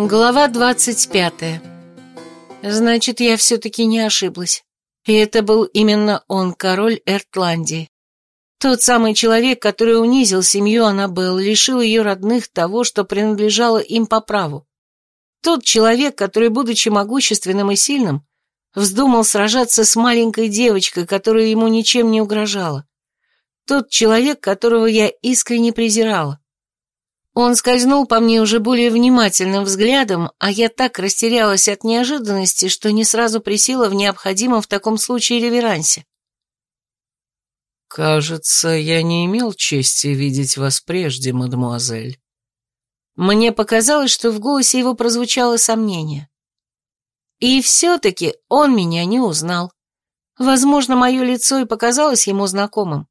Глава двадцать пятая. Значит, я все-таки не ошиблась. И это был именно он, король Эртландии. Тот самый человек, который унизил семью Аннабелл, лишил ее родных того, что принадлежало им по праву. Тот человек, который, будучи могущественным и сильным, вздумал сражаться с маленькой девочкой, которая ему ничем не угрожала. Тот человек, которого я искренне презирала. Он скользнул по мне уже более внимательным взглядом, а я так растерялась от неожиданности, что не сразу присела в необходимом в таком случае реверансе. «Кажется, я не имел чести видеть вас прежде, мадемуазель». Мне показалось, что в голосе его прозвучало сомнение. И все-таки он меня не узнал. Возможно, мое лицо и показалось ему знакомым,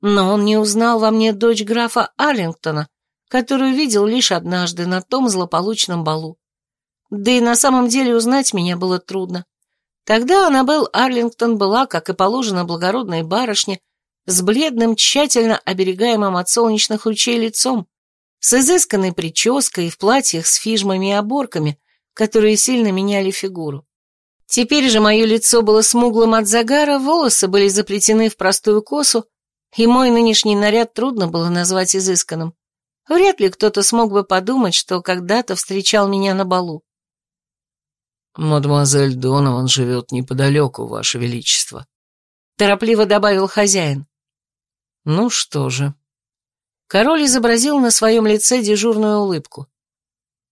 но он не узнал во мне дочь графа Арлингтона, которую видел лишь однажды на том злополучном балу. Да и на самом деле узнать меня было трудно. Тогда Аннабелл Арлингтон была, как и положено благородной барышне, с бледным, тщательно оберегаемым от солнечных лучей лицом, с изысканной прической и в платьях с фижмами и оборками, которые сильно меняли фигуру. Теперь же мое лицо было смуглым от загара, волосы были заплетены в простую косу, и мой нынешний наряд трудно было назвать изысканным. Вряд ли кто-то смог бы подумать, что когда-то встречал меня на балу. «Мадемуазель Донован живет неподалеку, Ваше Величество», — торопливо добавил хозяин. «Ну что же». Король изобразил на своем лице дежурную улыбку.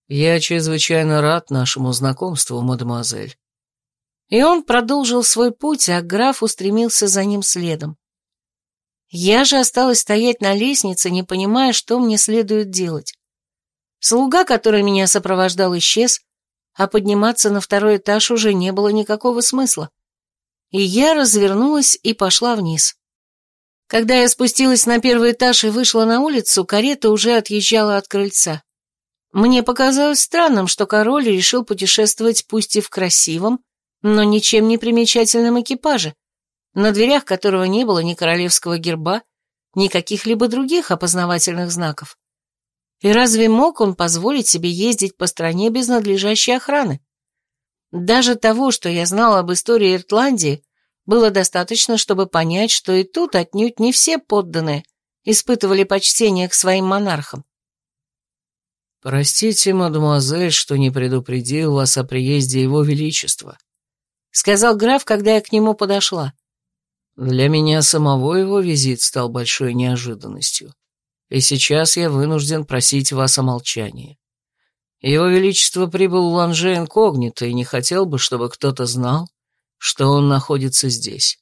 «Я чрезвычайно рад нашему знакомству, мадемуазель». И он продолжил свой путь, а граф устремился за ним следом. Я же осталась стоять на лестнице, не понимая, что мне следует делать. Слуга, который меня сопровождал, исчез, а подниматься на второй этаж уже не было никакого смысла. И я развернулась и пошла вниз. Когда я спустилась на первый этаж и вышла на улицу, карета уже отъезжала от крыльца. Мне показалось странным, что король решил путешествовать пусть и в красивом, но ничем не примечательном экипаже, на дверях которого не было ни королевского герба, ни каких-либо других опознавательных знаков. И разве мог он позволить себе ездить по стране без надлежащей охраны? Даже того, что я знала об истории Иртландии, было достаточно, чтобы понять, что и тут отнюдь не все подданные испытывали почтение к своим монархам. «Простите, мадемуазель, что не предупредил вас о приезде его величества», — сказал граф, когда я к нему подошла. Для меня самого его визит стал большой неожиданностью, и сейчас я вынужден просить вас о молчании. Его Величество прибыл в Ланже инкогнито и не хотел бы, чтобы кто-то знал, что он находится здесь.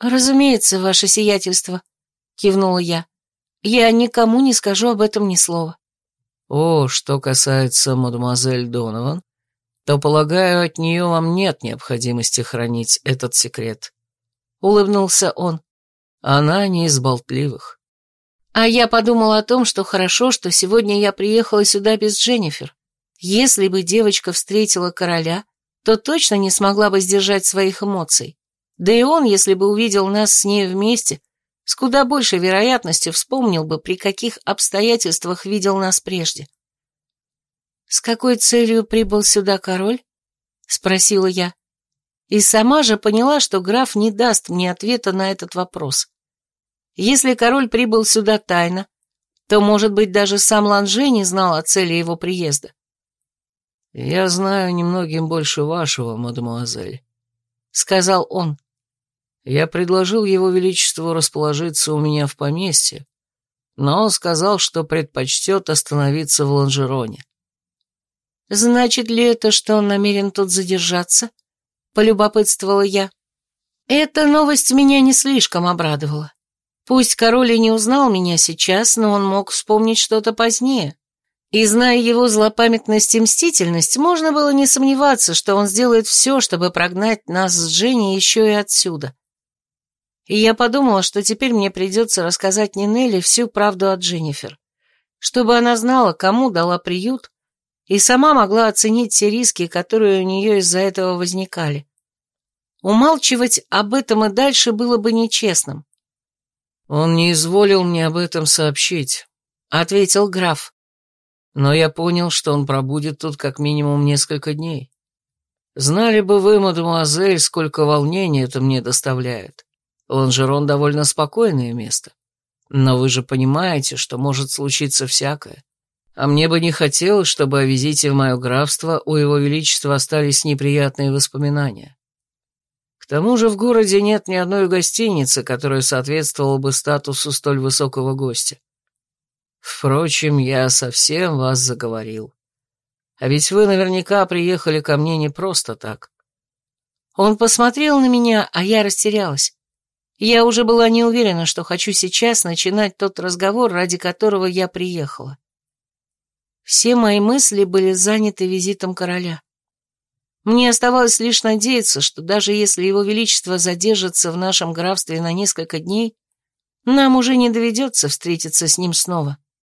«Разумеется, ваше сиятельство», — кивнула я. «Я никому не скажу об этом ни слова». «О, что касается мадемуазель Донован, то, полагаю, от нее вам нет необходимости хранить этот секрет улыбнулся он. Она не из болтливых. А я подумала о том, что хорошо, что сегодня я приехала сюда без Дженнифер. Если бы девочка встретила короля, то точно не смогла бы сдержать своих эмоций. Да и он, если бы увидел нас с ней вместе, с куда большей вероятностью вспомнил бы, при каких обстоятельствах видел нас прежде. «С какой целью прибыл сюда король?» — спросила я. И сама же поняла, что граф не даст мне ответа на этот вопрос. Если король прибыл сюда тайно, то, может быть, даже сам Ланже не знал о цели его приезда. «Я знаю немногим больше вашего, мадемуазель», — сказал он. «Я предложил его величеству расположиться у меня в поместье, но он сказал, что предпочтет остановиться в Ланжероне». «Значит ли это, что он намерен тут задержаться?» — полюбопытствовала я. Эта новость меня не слишком обрадовала. Пусть король и не узнал меня сейчас, но он мог вспомнить что-то позднее. И, зная его злопамятность и мстительность, можно было не сомневаться, что он сделает все, чтобы прогнать нас с Дженни еще и отсюда. И я подумала, что теперь мне придется рассказать Нинелли всю правду о Дженнифер, чтобы она знала, кому дала приют и сама могла оценить все риски, которые у нее из-за этого возникали. Умалчивать об этом и дальше было бы нечестным. «Он не изволил мне об этом сообщить», — ответил граф. Но я понял, что он пробудет тут как минимум несколько дней. Знали бы вы, мадемуазель, сколько волнений это мне доставляет. Ланжерон довольно спокойное место. Но вы же понимаете, что может случиться всякое. А мне бы не хотелось, чтобы о визите в мое графство у его величества остались неприятные воспоминания. К тому же в городе нет ни одной гостиницы, которая соответствовала бы статусу столь высокого гостя. Впрочем, я совсем вас заговорил. А ведь вы наверняка приехали ко мне не просто так. Он посмотрел на меня, а я растерялась. Я уже была не уверена, что хочу сейчас начинать тот разговор, ради которого я приехала. Все мои мысли были заняты визитом короля. Мне оставалось лишь надеяться, что даже если его величество задержится в нашем графстве на несколько дней, нам уже не доведется встретиться с ним снова.